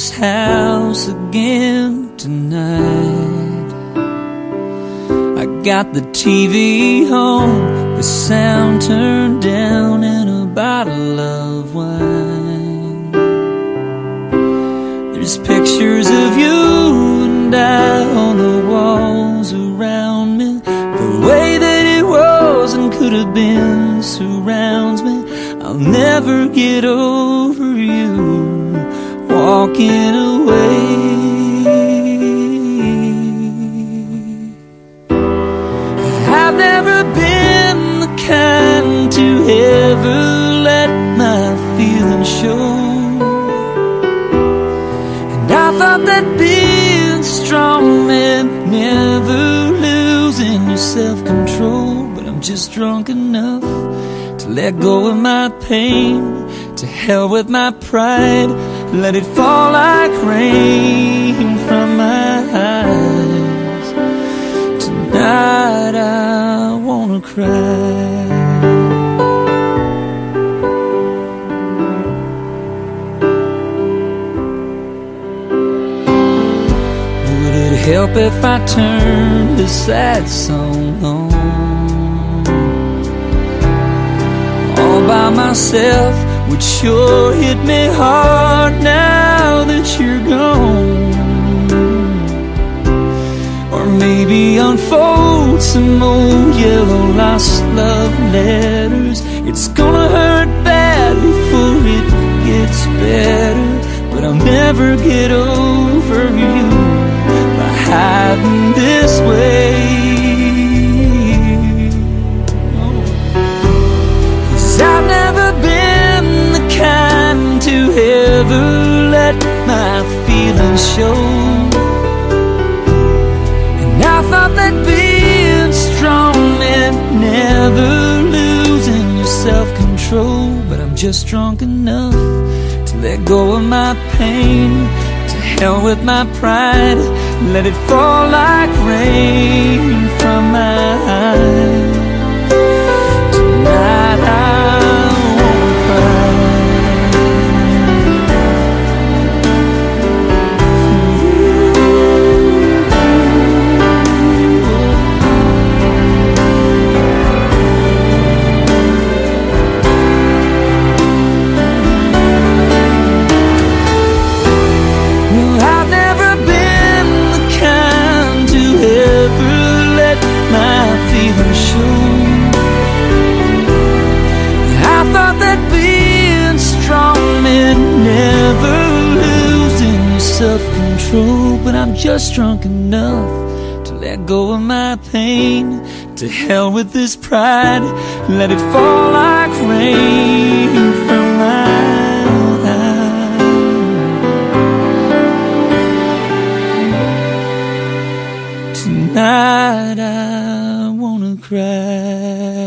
this house again tonight. I got the TV on, the sound turned down, and a bottle of wine. There's pictures of you and I on the walls around me. The way that it was and could have been surrounds me. I'll never get over walking away. I've never been the kind to ever let my feelings show. And I thought that being strong meant never losing your self control. Just drunk enough to let go of my pain. To hell with my pride. Let it fall like rain from my eyes. Tonight I wanna cry. Would it help if I turned this sad song on? Myself would sure hit me hard now that you're gone. Or maybe unfold some old yellow lost love letters. It's gonna hurt bad before it gets better. But I'll never get over let my feelings show. And I thought that being strong meant never losing your self control. But I'm just drunk enough to let go of my pain. To hell with my pride. Let it fall like rain from my eyes. but I'm just drunk enough to let go of my pain. To hell with this pride, let it fall like rain from my eyes. Tonight I wanna cry.